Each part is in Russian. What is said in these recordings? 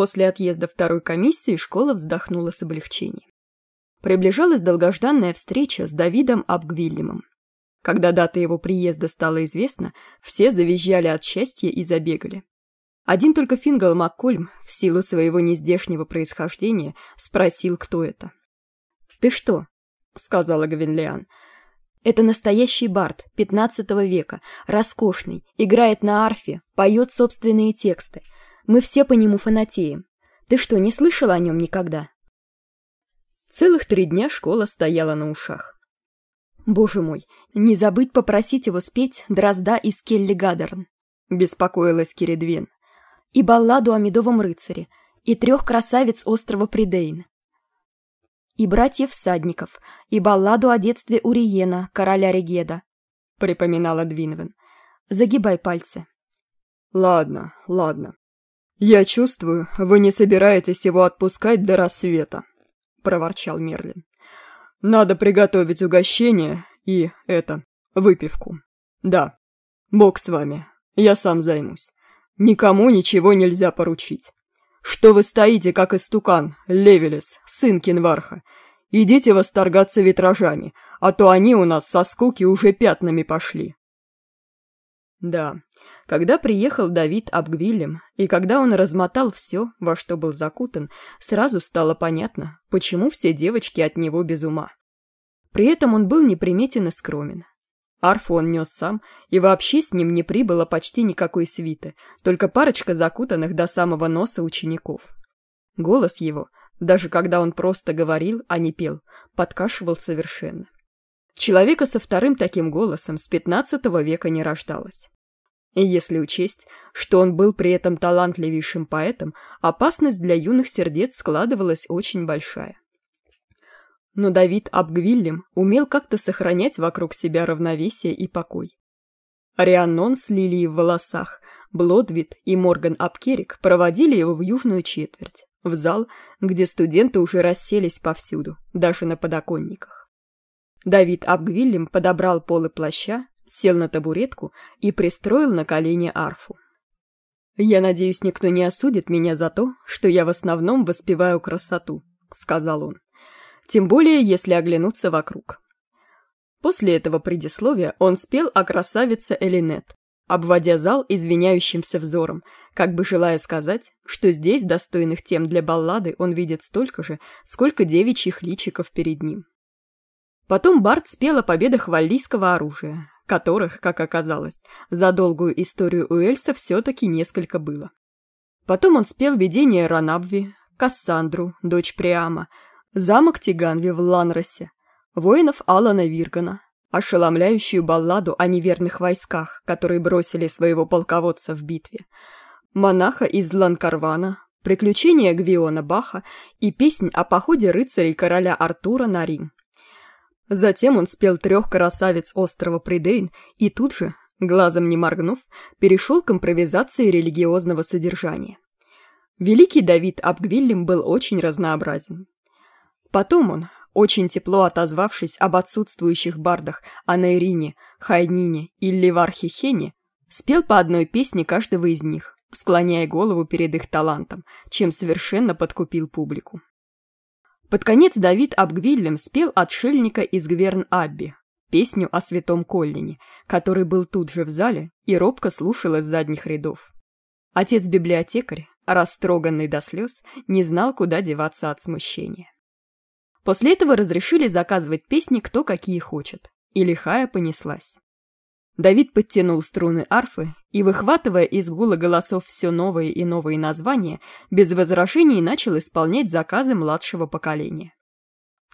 После отъезда второй комиссии школа вздохнула с облегчением. Приближалась долгожданная встреча с Давидом Абгвиллемом. Когда дата его приезда стала известна, все завизжали от счастья и забегали. Один только Фингал Маккольм, в силу своего нездешнего происхождения, спросил, кто это. «Ты что?» — сказала Гвинлиан. «Это настоящий бард, пятнадцатого века, роскошный, играет на арфе, поет собственные тексты. Мы все по нему фанатеем. Ты что, не слышал о нем никогда?» Целых три дня школа стояла на ушах. «Боже мой, не забыть попросить его спеть «Дрозда» из Келли Гадерн», — беспокоилась Киридвин. «И балладу о медовом рыцаре, и трех красавиц острова Придейн, и братьев всадников, и балладу о детстве Уриена, короля Регеда», — припоминала Двинвен. «Загибай пальцы». «Ладно, ладно. Я чувствую, вы не собираетесь его отпускать до рассвета», — проворчал Мерлин. «Надо приготовить угощение и, это, выпивку. Да, бог с вами, я сам займусь. Никому ничего нельзя поручить. Что вы стоите, как истукан, Левелес, сын Кинварха? Идите восторгаться витражами, а то они у нас со скуки уже пятнами пошли». Да, когда приехал Давид Абгвилем, и когда он размотал все, во что был закутан, сразу стало понятно, почему все девочки от него без ума. При этом он был неприметен и скромен. Арфу он нес сам, и вообще с ним не прибыло почти никакой свиты, только парочка закутанных до самого носа учеников. Голос его, даже когда он просто говорил, а не пел, подкашивал совершенно. Человека со вторым таким голосом с пятнадцатого века не рождалось. И если учесть, что он был при этом талантливейшим поэтом, опасность для юных сердец складывалась очень большая. Но Давид Абгвиллем умел как-то сохранять вокруг себя равновесие и покой. Арианон с лилией в волосах, Блодвит и Морган Абкерик проводили его в южную четверть, в зал, где студенты уже расселись повсюду, даже на подоконниках. Давид Абгвиллем подобрал полы плаща сел на табуретку и пристроил на колени арфу. «Я надеюсь, никто не осудит меня за то, что я в основном воспеваю красоту», — сказал он. «Тем более, если оглянуться вокруг». После этого предисловия он спел о красавице Элинет, обводя зал извиняющимся взором, как бы желая сказать, что здесь достойных тем для баллады он видит столько же, сколько девичьих личиков перед ним. Потом Барт спел о победах валлийского оружия, которых, как оказалось, за долгую историю Уэльса все-таки несколько было. Потом он спел видение Ранабви, Кассандру, дочь Приама, замок Тиганви в Ланросе, воинов Алана Виргана, ошеломляющую балладу о неверных войсках, которые бросили своего полководца в битве, монаха из Ланкарвана, приключения Гвиона Баха и песнь о походе рыцарей короля Артура на Рим. Затем он спел трех красавиц острова Придейн и тут же, глазом не моргнув, перешел к импровизации религиозного содержания. Великий Давид Абгвиллем был очень разнообразен. Потом он, очень тепло отозвавшись об отсутствующих бардах Анейрине, Хайнине и Ливархе Хене, спел по одной песне каждого из них, склоняя голову перед их талантом, чем совершенно подкупил публику. Под конец Давид Абгвиллем спел «Отшельника из Гверн-Абби», песню о святом Коллине, который был тут же в зале и робко слушал из задних рядов. Отец-библиотекарь, растроганный до слез, не знал, куда деваться от смущения. После этого разрешили заказывать песни кто какие хочет, и лихая понеслась. Давид подтянул струны арфы и, выхватывая из гула голосов все новые и новые названия, без возражений начал исполнять заказы младшего поколения.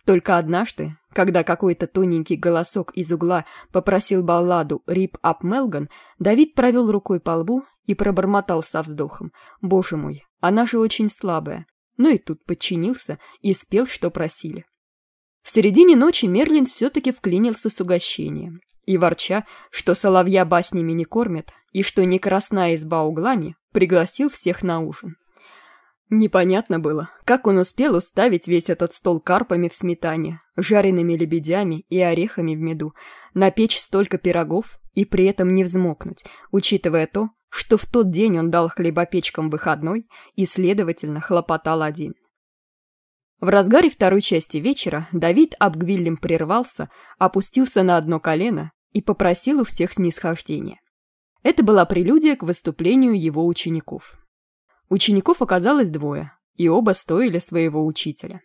Только однажды, когда какой-то тоненький голосок из угла попросил балладу «Рип ап Мелган», Давид провел рукой по лбу и пробормотал со вздохом. «Боже мой, она же очень слабая». Ну и тут подчинился и спел, что просили. В середине ночи Мерлин все-таки вклинился с угощением и, ворча, что соловья баснями не кормят и что не красная изба углами, пригласил всех на ужин. Непонятно было, как он успел уставить весь этот стол карпами в сметане, жареными лебедями и орехами в меду, напечь столько пирогов и при этом не взмокнуть, учитывая то, что в тот день он дал хлебопечкам выходной и, следовательно, хлопотал один. В разгаре второй части вечера Давид Абгвиллем прервался, опустился на одно колено и попросил у всех снисхождения. Это была прелюдия к выступлению его учеников. Учеников оказалось двое, и оба стоили своего учителя.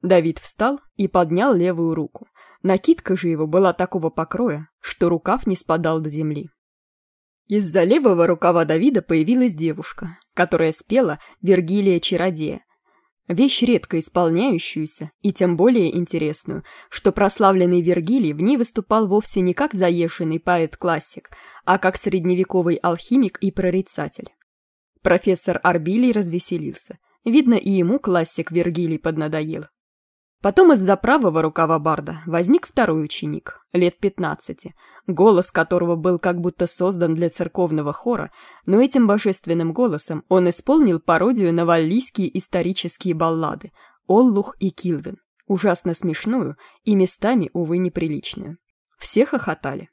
Давид встал и поднял левую руку. Накидка же его была такого покроя, что рукав не спадал до земли. Из-за левого рукава Давида появилась девушка, которая спела «Вергилия чародея», вещь редко исполняющуюся и тем более интересную, что прославленный Вергилий в ней выступал вовсе не как заешенный поэт-классик, а как средневековый алхимик и прорицатель. Профессор Арбилий развеселился. Видно, и ему классик Вергилий поднадоел. Потом из-за правого рукава Барда возник второй ученик, лет пятнадцати, голос которого был как будто создан для церковного хора, но этим божественным голосом он исполнил пародию на валлийские исторические баллады «Оллух» и «Килвин», ужасно смешную и местами, увы, неприличную. Все хохотали.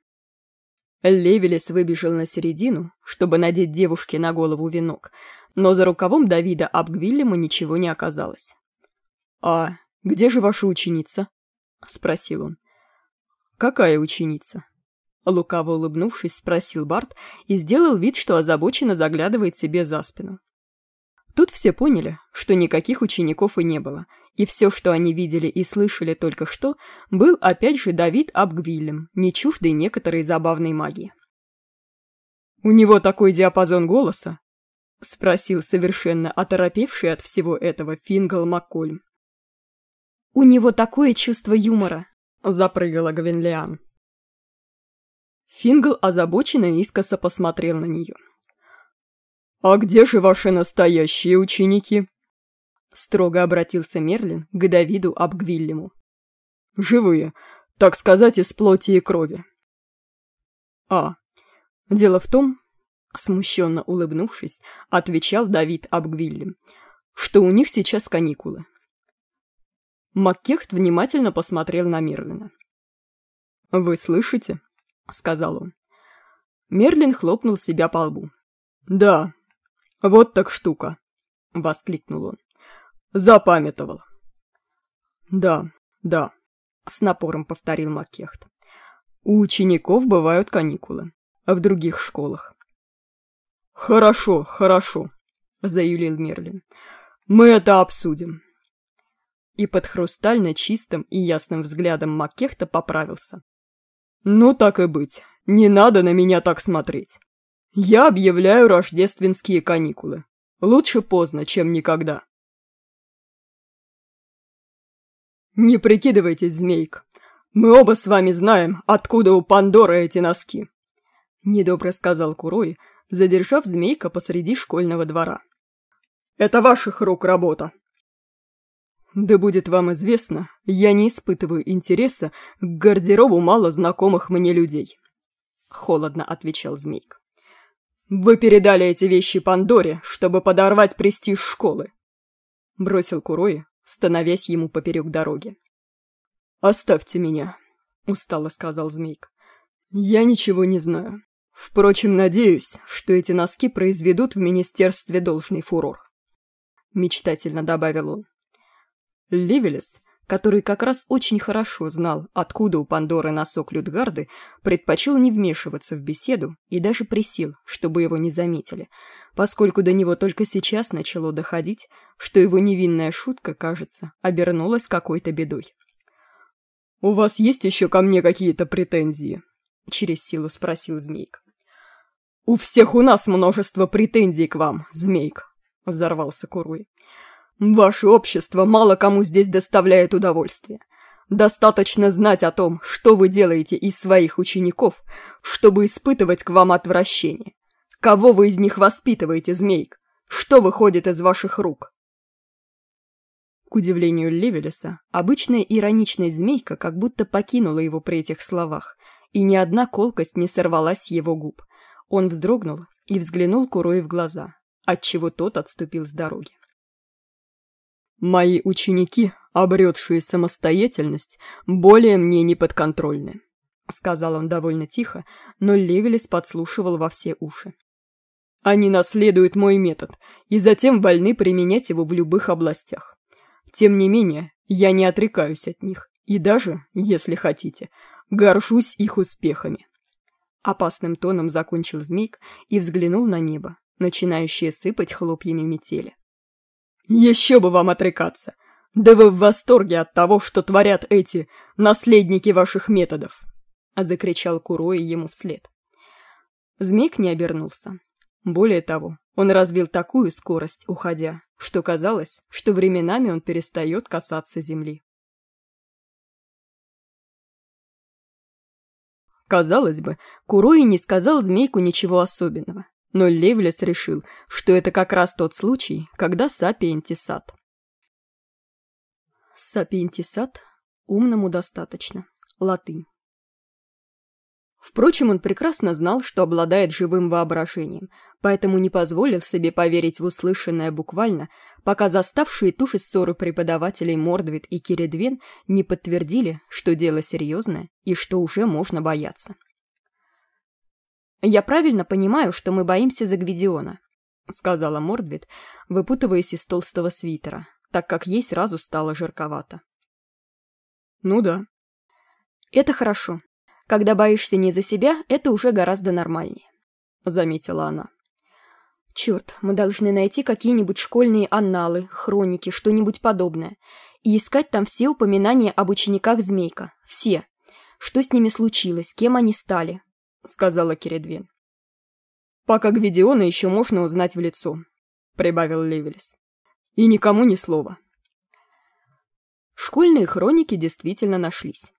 Левелес выбежал на середину, чтобы надеть девушке на голову венок, но за рукавом Давида Абгвиллема ничего не оказалось. «А где же ваша ученица?» — спросил он. «Какая ученица?» Лукаво улыбнувшись, спросил Барт и сделал вид, что озабоченно заглядывает себе за спину. Тут все поняли, что никаких учеников и не было, и все, что они видели и слышали только что, был опять же Давид Абгвиллем, не чуждый некоторой забавной магии. «У него такой диапазон голоса?» — спросил совершенно оторопевший от всего этого Фингал Маккольм. «У него такое чувство юмора!» — запрыгала Гвенлиан. Фингл озабоченно искоса посмотрел на нее. «А где же ваши настоящие ученики?» Строго обратился Мерлин к Давиду Абгвиллему. «Живые, так сказать, из плоти и крови». «А, дело в том, смущенно улыбнувшись, отвечал Давид Абгвиллем, что у них сейчас каникулы. Маккехт внимательно посмотрел на Мерлина. «Вы слышите?» — сказал он. Мерлин хлопнул себя по лбу. «Да, вот так штука!» — воскликнул он. «Запамятовал!» «Да, да», — с напором повторил Маккехт. «У учеников бывают каникулы, а в других школах». «Хорошо, хорошо», — заюлил Мерлин. «Мы это обсудим и под хрустально чистым и ясным взглядом Маккехта поправился. «Ну так и быть, не надо на меня так смотреть. Я объявляю рождественские каникулы. Лучше поздно, чем никогда». «Не прикидывайтесь, змейк. Мы оба с вами знаем, откуда у Пандоры эти носки», — недобро сказал Курой, задержав змейка посреди школьного двора. «Это ваших рук работа. Да будет вам известно, я не испытываю интереса к гардеробу мало знакомых мне людей. Холодно отвечал Змейк. Вы передали эти вещи Пандоре, чтобы подорвать престиж школы. Бросил Курои, становясь ему поперек дороги. «Оставьте меня», — устало сказал Змейк. «Я ничего не знаю. Впрочем, надеюсь, что эти носки произведут в министерстве должный фурор». Мечтательно добавил он. Ливелес, который как раз очень хорошо знал, откуда у Пандоры носок Людгарды, предпочел не вмешиваться в беседу и даже присел, чтобы его не заметили, поскольку до него только сейчас начало доходить, что его невинная шутка, кажется, обернулась какой-то бедой. «У вас есть еще ко мне какие-то претензии?» — через силу спросил Змейк. «У всех у нас множество претензий к вам, Змейк», — взорвался Куруй. Ваше общество мало кому здесь доставляет удовольствие. Достаточно знать о том, что вы делаете из своих учеников, чтобы испытывать к вам отвращение. Кого вы из них воспитываете, змейк? Что выходит из ваших рук? К удивлению Левелеса, обычная ироничная змейка как будто покинула его при этих словах, и ни одна колкость не сорвалась с его губ. Он вздрогнул и взглянул Курой в глаза, отчего тот отступил с дороги. Мои ученики, обретшие самостоятельность, более мне не подконтрольны», — сказал он довольно тихо, но Левелес подслушивал во все уши. Они наследуют мой метод и затем вольны применять его в любых областях. Тем не менее, я не отрекаюсь от них и даже, если хотите, горжусь их успехами. Опасным тоном закончил змейк и взглянул на небо, начинающее сыпать хлопьями метели. «Еще бы вам отрекаться! Да вы в восторге от того, что творят эти наследники ваших методов!» — закричал Курои ему вслед. Змейк не обернулся. Более того, он развил такую скорость, уходя, что казалось, что временами он перестает касаться земли. Казалось бы, Курои не сказал змейку ничего особенного, но Левлес решил, что это как раз тот случай, когда сапиентисат. Сапиентисат умному достаточно. Латынь. Впрочем, он прекрасно знал, что обладает живым воображением, поэтому не позволил себе поверить в услышанное буквально, пока заставшие туши ссоры преподавателей Мордвит и Киридвен не подтвердили, что дело серьезное и что уже можно бояться. «Я правильно понимаю, что мы боимся за Гвидиона», — сказала Мордвит, выпутываясь из толстого свитера, так как ей сразу стало жарковато. «Ну да». «Это хорошо. Когда боишься не за себя, это уже гораздо нормальнее», — заметила она. «Черт, мы должны найти какие-нибудь школьные анналы, хроники, что-нибудь подобное, и искать там все упоминания об учениках Змейка. Все. Что с ними случилось, кем они стали», — сказала Киредвин. «Пока Гвидиона еще можно узнать в лицо», — прибавил Левелис. «И никому ни слова». Школьные хроники действительно нашлись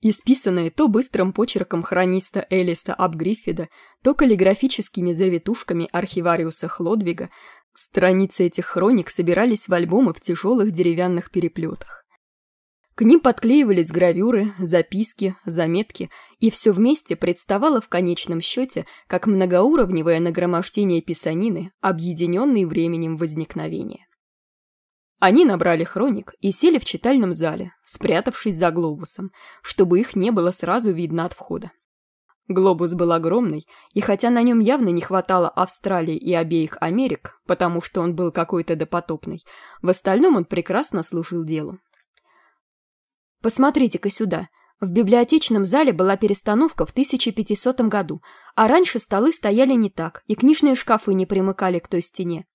исписанные то быстрым почерком хрониста Элиса Абгриффида, то каллиграфическими завитушками архивариуса Хлодвига, страницы этих хроник собирались в альбомы в тяжелых деревянных переплетах. К ним подклеивались гравюры, записки, заметки, и все вместе представало в конечном счете как многоуровневое нагромождение писанины, объединенной временем возникновения. Они набрали хроник и сели в читальном зале, спрятавшись за глобусом, чтобы их не было сразу видно от входа. Глобус был огромный, и хотя на нем явно не хватало Австралии и обеих Америк, потому что он был какой-то допотопный, в остальном он прекрасно служил делу. «Посмотрите-ка сюда. В библиотечном зале была перестановка в 1500 году, а раньше столы стояли не так, и книжные шкафы не примыкали к той стене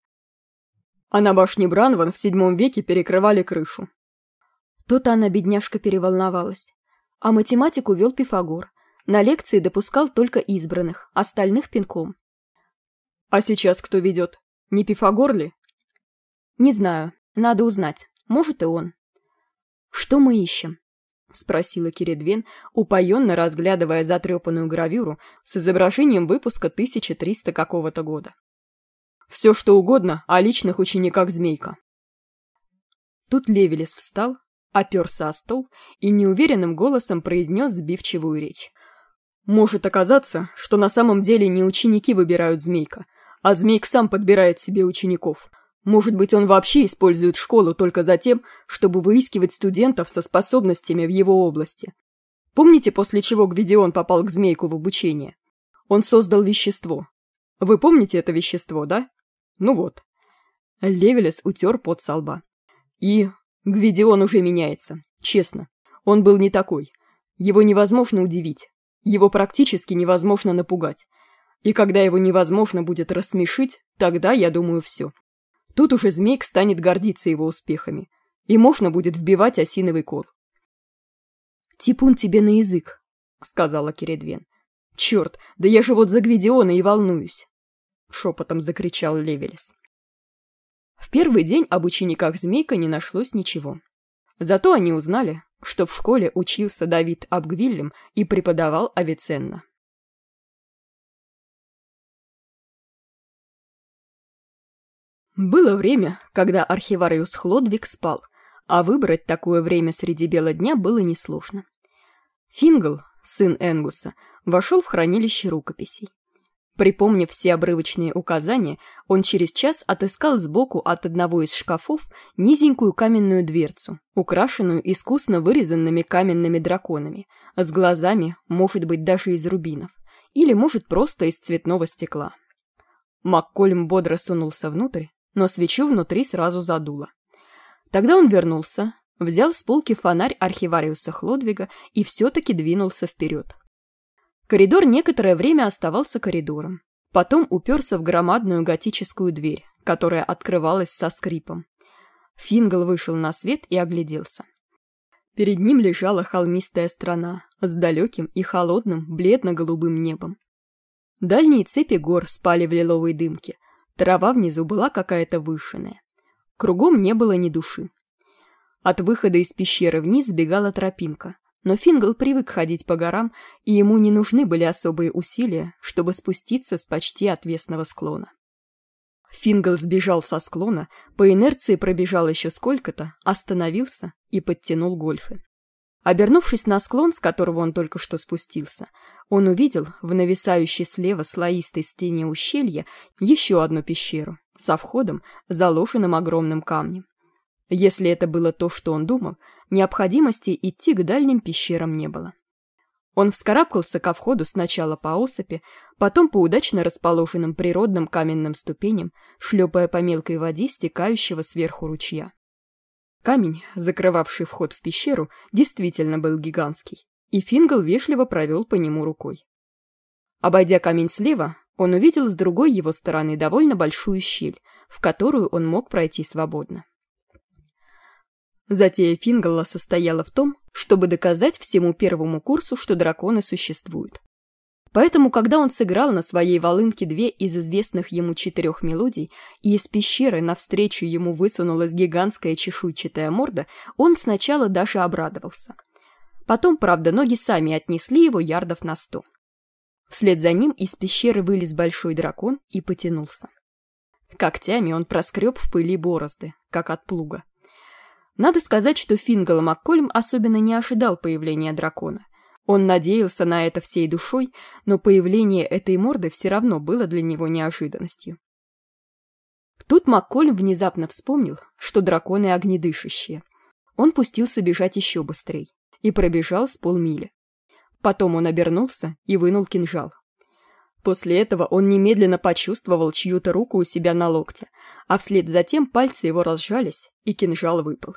а на башне Бранван в седьмом веке перекрывали крышу. То-то она, бедняжка, переволновалась. А математику вел Пифагор. На лекции допускал только избранных, остальных пинком. А сейчас кто ведет? Не Пифагор ли? Не знаю, надо узнать. Может и он. Что мы ищем? Спросила Киридвен, упоенно разглядывая затрепанную гравюру с изображением выпуска 1300 какого-то года. Все, что угодно о личных учениках Змейка. Тут Левелес встал, оперся о стол и неуверенным голосом произнес сбивчивую речь. Может оказаться, что на самом деле не ученики выбирают Змейка, а Змейк сам подбирает себе учеников. Может быть, он вообще использует школу только за тем, чтобы выискивать студентов со способностями в его области. Помните, после чего Гвидион попал к Змейку в обучение? Он создал вещество. Вы помните это вещество, да? Ну вот. Левелес утер пот со лба. И Гвидион уже меняется, честно. Он был не такой. Его невозможно удивить. Его практически невозможно напугать. И когда его невозможно будет рассмешить, тогда, я думаю, все. Тут уже змейк станет гордиться его успехами. И можно будет вбивать осиновый кол. «Типун тебе на язык», — сказала Киредвен. «Черт, да я же вот за Гвидиона и волнуюсь». — шепотом закричал Левелес. В первый день об учениках Змейка не нашлось ничего. Зато они узнали, что в школе учился Давид Абгвиллем и преподавал Авиценна. Было время, когда архивариус Хлодвиг спал, а выбрать такое время среди бела дня было несложно. Фингл, сын Энгуса, вошел в хранилище рукописей. Припомнив все обрывочные указания, он через час отыскал сбоку от одного из шкафов низенькую каменную дверцу, украшенную искусно вырезанными каменными драконами, с глазами, может быть, даже из рубинов, или, может, просто из цветного стекла. Маккольм бодро сунулся внутрь, но свечу внутри сразу задуло. Тогда он вернулся, взял с полки фонарь архивариуса Хлодвига и все-таки двинулся вперед. Коридор некоторое время оставался коридором. Потом уперся в громадную готическую дверь, которая открывалась со скрипом. Фингл вышел на свет и огляделся. Перед ним лежала холмистая страна с далеким и холодным бледно-голубым небом. Дальние цепи гор спали в лиловой дымке, трава внизу была какая-то вышиная. Кругом не было ни души. От выхода из пещеры вниз сбегала тропинка, но Фингл привык ходить по горам, и ему не нужны были особые усилия, чтобы спуститься с почти отвесного склона. Фингл сбежал со склона, по инерции пробежал еще сколько-то, остановился и подтянул гольфы. Обернувшись на склон, с которого он только что спустился, он увидел в нависающей слева слоистой стене ущелья еще одну пещеру со входом, заложенным огромным камнем. Если это было то, что он думал, необходимости идти к дальним пещерам не было. Он вскарабкался ко входу сначала по осыпи, потом по удачно расположенным природным каменным ступеням, шлепая по мелкой воде стекающего сверху ручья. Камень, закрывавший вход в пещеру, действительно был гигантский, и Фингал вежливо провел по нему рукой. Обойдя камень слева, он увидел с другой его стороны довольно большую щель, в которую он мог пройти свободно. Затея Фингала состояла в том, чтобы доказать всему первому курсу, что драконы существуют. Поэтому, когда он сыграл на своей волынке две из известных ему четырех мелодий, и из пещеры навстречу ему высунулась гигантская чешуйчатая морда, он сначала даже обрадовался. Потом, правда, ноги сами отнесли его ярдов на сто. Вслед за ним из пещеры вылез большой дракон и потянулся. Когтями он проскреб в пыли борозды, как от плуга. Надо сказать, что Фингал Маккольм особенно не ожидал появления дракона. Он надеялся на это всей душой, но появление этой морды все равно было для него неожиданностью. Тут Маккольм внезапно вспомнил, что драконы огнедышащие. Он пустился бежать еще быстрее и пробежал с полмили. Потом он обернулся и вынул кинжал. После этого он немедленно почувствовал чью-то руку у себя на локте, а вслед за тем пальцы его разжались, и кинжал выпал.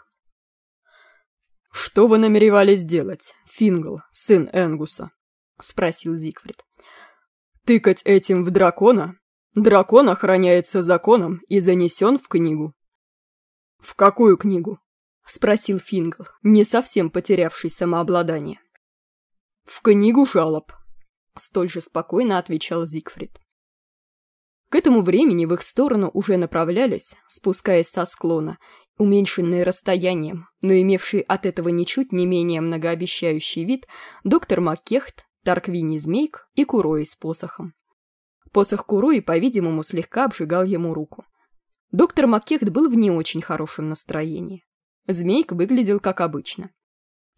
«Что вы намеревались делать, Фингл, сын Энгуса?» — спросил Зигфрид. «Тыкать этим в дракона? Дракон охраняется законом и занесен в книгу». «В какую книгу?» — спросил Фингл, не совсем потерявший самообладание. «В книгу жалоб», — столь же спокойно отвечал Зигфрид. К этому времени в их сторону уже направлялись, спускаясь со склона, уменьшенные расстоянием, но имевший от этого ничуть не менее многообещающий вид, доктор Маккехт, Тарквини Змейк и Курои с посохом. Посох Курои, по-видимому, слегка обжигал ему руку. Доктор Маккехт был в не очень хорошем настроении. Змейк выглядел как обычно.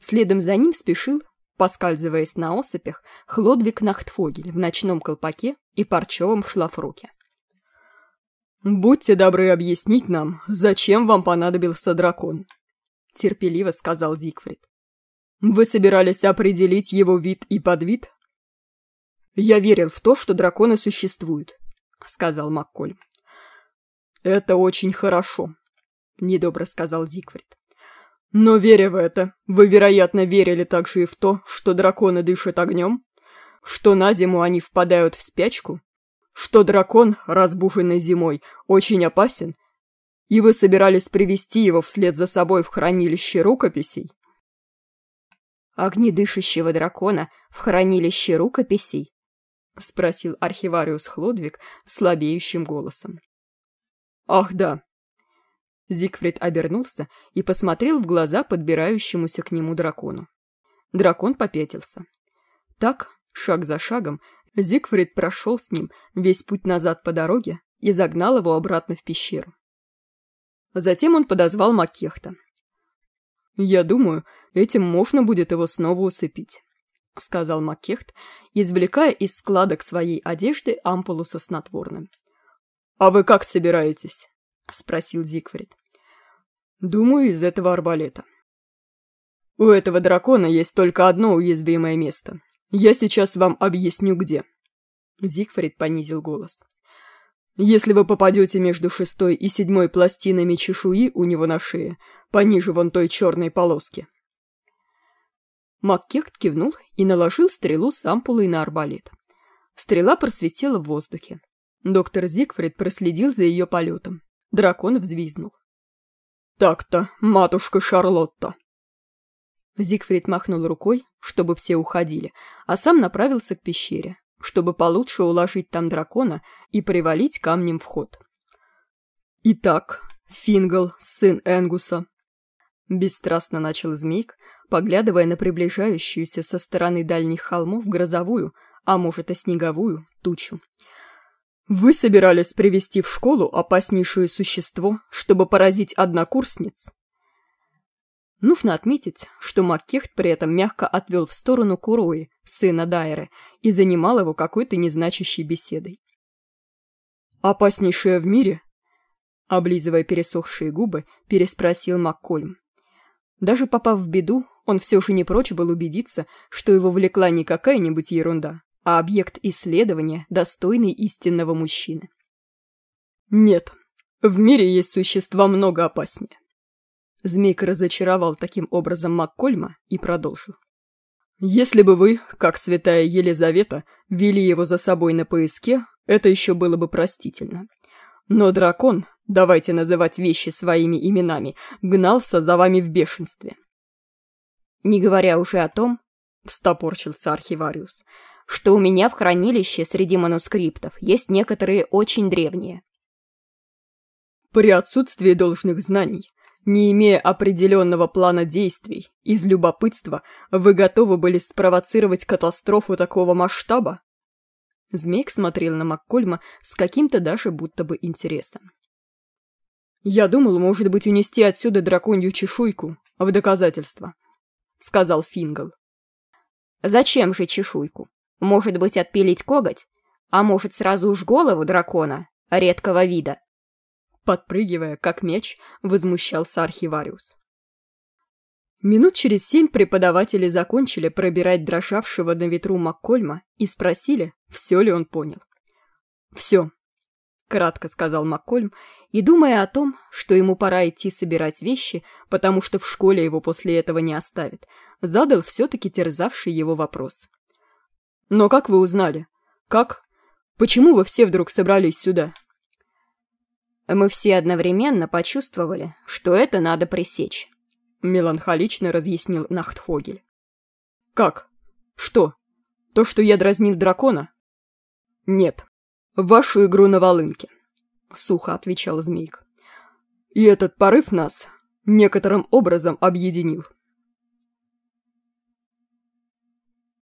Следом за ним спешил, поскальзываясь на осыпях, Хлодвиг Нахтфогель в ночном колпаке и парчевом шлафроке. «Будьте добры объяснить нам, зачем вам понадобился дракон?» — терпеливо сказал Зигфрид. «Вы собирались определить его вид и подвид?» «Я верил в то, что драконы существуют», — сказал Маккольм. «Это очень хорошо», — недобро сказал Зигфрид. «Но веря в это, вы, вероятно, верили также и в то, что драконы дышат огнем? Что на зиму они впадают в спячку? Что дракон, разбуженный зимой, очень опасен, и вы собирались привести его вслед за собой в хранилище рукописей? «Огнедышащего дракона в хранилище рукописей?» — спросил архивариус Хлодвиг слабеющим голосом. «Ах, да!» Зигфрид обернулся и посмотрел в глаза подбирающемуся к нему дракону. Дракон попятился. Так, шаг за шагом, Зигфрид прошел с ним весь путь назад по дороге и загнал его обратно в пещеру. Затем он подозвал Макехта. «Я думаю, этим можно будет его снова усыпить», — сказал Макехт, извлекая из складок своей одежды ампулу со снотворным. «А вы как собираетесь?» — спросил Зигфрид. «Думаю, из этого арбалета». «У этого дракона есть только одно уязвимое место я сейчас вам объясню, где». Зигфрид понизил голос. Если вы попадете между шестой и седьмой пластинами чешуи у него на шее, пониже вон той черной полоски. Маккехт кивнул и наложил стрелу с ампулой на арбалет. Стрела просветила в воздухе. Доктор Зигфрид проследил за ее полетом. Дракон взвизнул. «Так-то, матушка Шарлотта!» Зигфрид махнул рукой, чтобы все уходили, а сам направился к пещере, чтобы получше уложить там дракона и привалить камнем вход. «Итак, Фингал, сын Энгуса», — бесстрастно начал змейк, поглядывая на приближающуюся со стороны дальних холмов грозовую, а может и снеговую, тучу. «Вы собирались привести в школу опаснейшее существо, чтобы поразить однокурсниц?» Нужно отметить, что Маккехт при этом мягко отвел в сторону Курои, сына Дайры, и занимал его какой-то незначащей беседой. «Опаснейшее в мире?» Облизывая пересохшие губы, переспросил Маккольм. Даже попав в беду, он все же не прочь был убедиться, что его влекла не какая-нибудь ерунда, а объект исследования, достойный истинного мужчины. «Нет, в мире есть существа много опаснее. Змейка разочаровал таким образом Маккольма и продолжил. «Если бы вы, как святая Елизавета, вели его за собой на поиске, это еще было бы простительно. Но дракон, давайте называть вещи своими именами, гнался за вами в бешенстве». «Не говоря уже о том, — встопорчился архивариус, — что у меня в хранилище среди манускриптов есть некоторые очень древние». «При отсутствии должных знаний не имея определенного плана действий, из любопытства вы готовы были спровоцировать катастрофу такого масштаба? Змейк смотрел на Маккольма с каким-то даже будто бы интересом. «Я думал, может быть, унести отсюда драконью чешуйку, в доказательство», — сказал Фингал. «Зачем же чешуйку? Может быть, отпилить коготь? А может, сразу уж голову дракона, редкого вида?» Подпрыгивая, как мяч, возмущался архивариус. Минут через семь преподаватели закончили пробирать дрожавшего на ветру Маккольма и спросили, все ли он понял. «Все», — кратко сказал Маккольм, и, думая о том, что ему пора идти собирать вещи, потому что в школе его после этого не оставят, задал все-таки терзавший его вопрос. «Но как вы узнали? Как? Почему вы все вдруг собрались сюда?» Мы все одновременно почувствовали, что это надо пресечь. Меланхолично разъяснил Нахтхогель. Как? Что? То, что я дразнил дракона? Нет. Вашу игру на волынке. Сухо отвечал Змейк. И этот порыв нас некоторым образом объединил.